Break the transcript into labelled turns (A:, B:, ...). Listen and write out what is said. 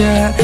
A: Yeah.